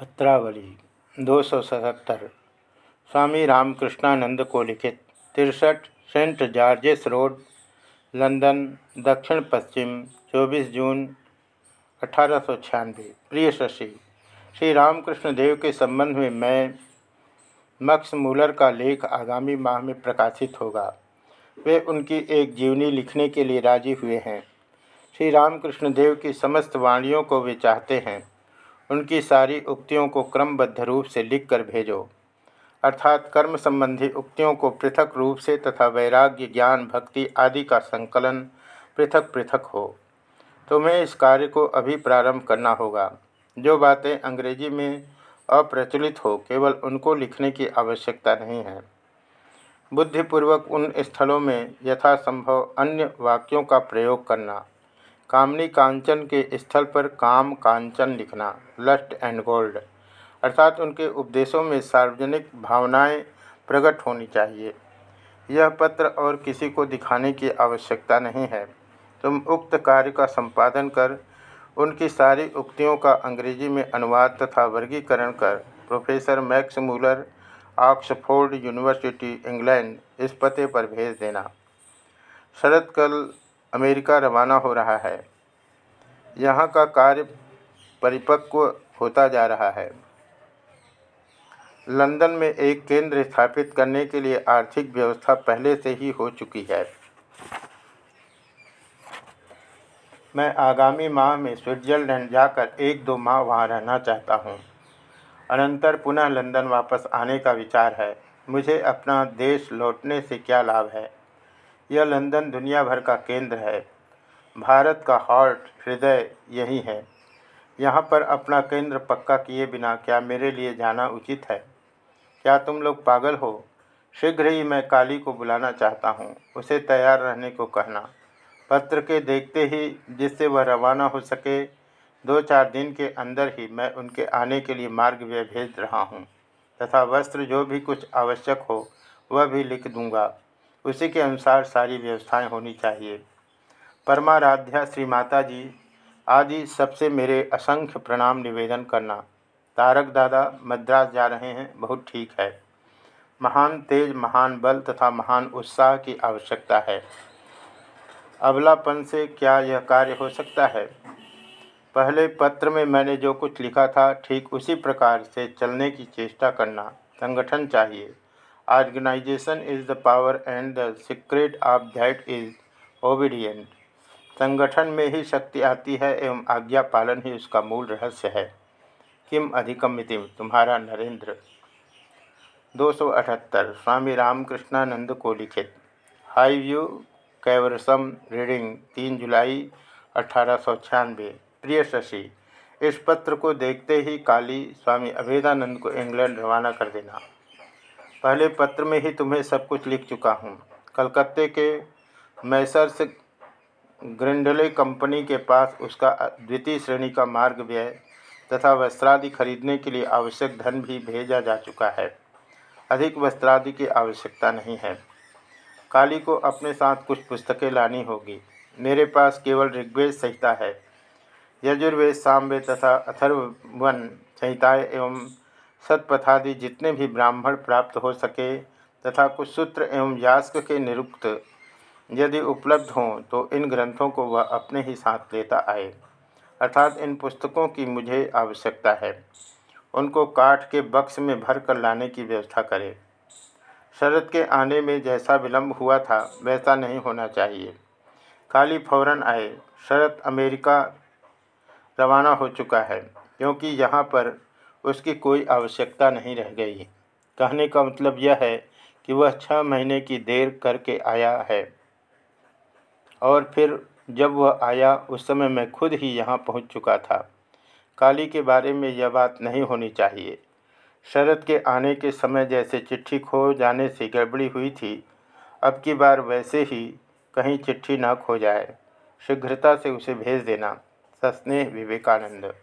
पत्रावली, दो सौ सतहत्तर, स्वामी रामकृष्णानंद को लिखित, तिरसठ सेंट जॉर्जेस रोड, लंदन, दक्षिण पश्चिम 24 जून, अठारह सौ छियानवे। प्रिय शशि, श्री रामकृष्ण देव के संबंध में मैं, मक्स मूलर का लेख आगामी माह में प्रकाशित होगा। वे उनकी एक जीवनी लिखने के लिए राज़ी हुए हैं। श्री रामकृष्ण देव की समस्त वाणियों को वे चाहते हैं। उनकी सारी उक्तियों को क्रमबद्ध रूप से लिखकर भेजो। अर्थात कर्म संबंधी उक्तियों को पृथक रूप से तथा वैराग्य, ज्ञान, भक्ति आदि का संकलन पृथक पृथक हो। तुम्हें इस कार्य को अभी प्रारंभ करना होगा। जो बातें अंग्रेज़ी में अप्रचलित हो, केवल उनको लिखने की आवश्यकता नहीं है। बुद्धिपूर्वक उन स्थलों में यथासंभव अन्य वाक्यों का प्रयोग करना। कामनी कांचन के स्थल पर काम कांचन लिखना, लस्ट एंड गोल्ड। अर्थात उनके उपदेशों में सार्वजनिक भावनाएँ प्रकट होनी चाहिए। यह पत्र और किसी को दिखाने की आवश्यकता नहीं है। तुम उक्त कार्य का संपादन कर, उनकी सारी उक्तियों का अंग्रेज़ी में अनुवाद तथा वर्गीकरण कर। Professor Max Muller, Oxford University, England, इस पते पर भेज देना। शरद कल अमेरिका रवाना हो रहा है। यहाँ का कार्य परिपक्व होता जा रहा है। लंदन में एक केंद्र स्थापित करने के लिए आर्थिक व्यवस्था पहले से ही हो चुकी है। मैं आगामी माह में स्विट्जरलैंड जाकर एक दो माह वहाँ रहना चाहता हूँ। अनंतर पुनः लंदन वापस आने का विचार है। मुझे अपना देश लौटने से क्या लाभ है? यह लंदन दुनिया भर का केंद्र है। भारत का हार्ट हृदय यही है। यहाँ पर अपना केंद्र पक्का किए बिना क्या मेरे लिए जाना उचित है? क्या तुम लोग पागल हो? शीघ्र ही मैं काली को बुलाना चाहता हूँ। उसे तैयार रहने को कहना। पत्र के देखते ही, जिससे वह रवाना हो सके दो चार दिन के अंदर ही मैं उनके आने के लिए मार्ग व्यय भेज रहा हूँ, तथा वस्त्र जो भी कुछ आवश्यक हो, वह भी लिख दूँगा। उसी के अनुसार सारी व्यवस्थाएँ होनी चाहिए। परमाराध्या श्री माता जी आदि सबसे मेरे असंख्य प्रणाम निवेदन करना। तारक दादा मद्रास जा रहे हैं, बहुत ठीक है। महान तेज, महान बल तथा महान उत्साह की आवश्यकता है। अबलापन से क्या यह कार्य हो सकता है? पहले पत्र में मैंने जो कुछ लिखा था, ठीक उसी प्रकार से चलने की चेष्टा करना संगठन चाहिए। Organisation is the power and the secret of that is obedient संगठन में ही शक्ति आती है एवं आज्ञा पालन ही उसका मूल रहस्य है। किम अधिकमितिम तुम्हारा नरेंद्र। दो सौ अठहत्तर। स्वामी रामकृष्णानंद को लिखित। हाई व्यू, कैवरसम रीडिंग, तीन जुलाई अठारह सौ छियानवे। प्रिय शशि, इस पत्र को देखते ही काली स्वामी अभेदानंद को इंग्लैंड रवाना कर देना। पहले पत्र में ही तुम्हें सब कुछ लिख चुका हूँ। कलकत्ते के मैसर्स ग्रिंडले कंपनी के पास उसका द्वितीय श्रेणी का मार्ग व्यय तथा वस्त्रादि खरीदने के लिए आवश्यक धन भी भेजा जा चुका है। अधिक वस्त्रादि की आवश्यकता नहीं है। काली को अपने साथ कुछ पुस्तकें लानी होगी। मेरे पास केवल ऋग्वेद संहिता है। यजुर्वेद, सामवेद तथा अथर्वन संहिताएँ एवं सतपथादि जितने भी ब्राह्मण प्राप्त हो सके तथा कुछ सूत्र एवं यास्क के निरुक्त यदि उपलब्ध हों तो इन ग्रंथों को वह अपने ही साथ लेता आए। अर्थात इन पुस्तकों की मुझे आवश्यकता है। उनको काठ के बक्स में भर कर लाने की व्यवस्था करें। शरद के आने में जैसा विलंब हुआ था, वैसा नहीं होना चाहिए। काली फ़ौरन आए। शरद अमेरिका रवाना हो चुका है, क्योंकि यहाँ पर उसकी कोई आवश्यकता नहीं रह गई। कहने का मतलब यह है कि वह छः महीने की देर करके आया है। और फिर जब वह आया, उस समय मैं खुद ही यहाँ पहुँच चुका था। काली के बारे में यह बात नहीं होनी चाहिए। शरद के आने के समय जैसे चिट्ठी खो जाने से गड़बड़ी हुई थी, अब की बार वैसे ही कहीं चिट्ठी ना खो जाए। शीघ्रता से उसे भेज देना। सस्नेह विवेकानंद।